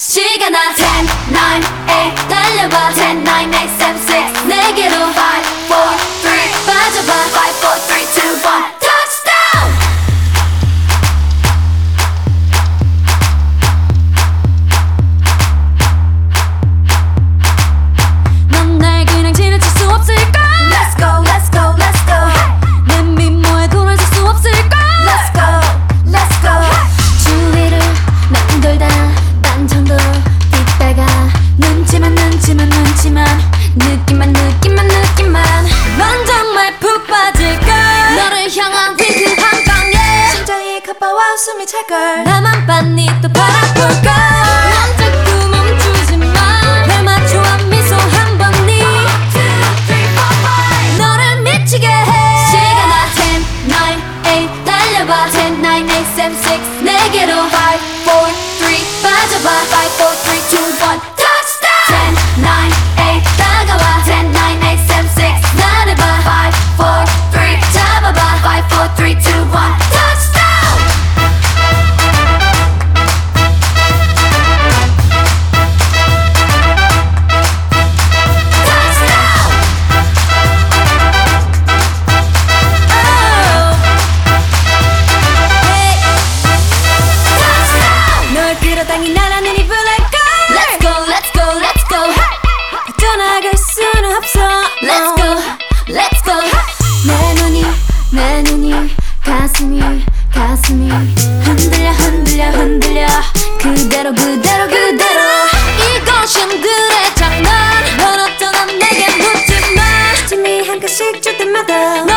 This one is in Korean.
시간아 10, 9, 8 달려봐. 10, 9, 8, 7, 6 내게로 느낌만 느낌만 느낌만. 넌 정말 푹 빠질걸. 너를 향한 위그 한 방에. 심장이 가빠와 숨이 찰걸. 나만 빤니 또 바라볼걸. 넌 자꾸 멈추지 마날 맞춰와 미소 한 번니? 너를 미치게 해. 시간아 10, 9, 8 달려봐. 10, 9, 8, 7, 6 내게로 5, 4, 3 빠져봐. 5, 4, 3, 2, 1 땅이 날아는 이 블랙홀 Let's go let's go let's go. Hey. 떠나갈 수는 없어. Let's go let's go. hey. 내 눈이 내 눈이 가슴이 가슴이 흔들려 흔들려 흔들려. 그대로 그대로 그대로. 이것이 그의 장난. 넌 어떤 내게 묻지마 재미한 것씩 줄 때마다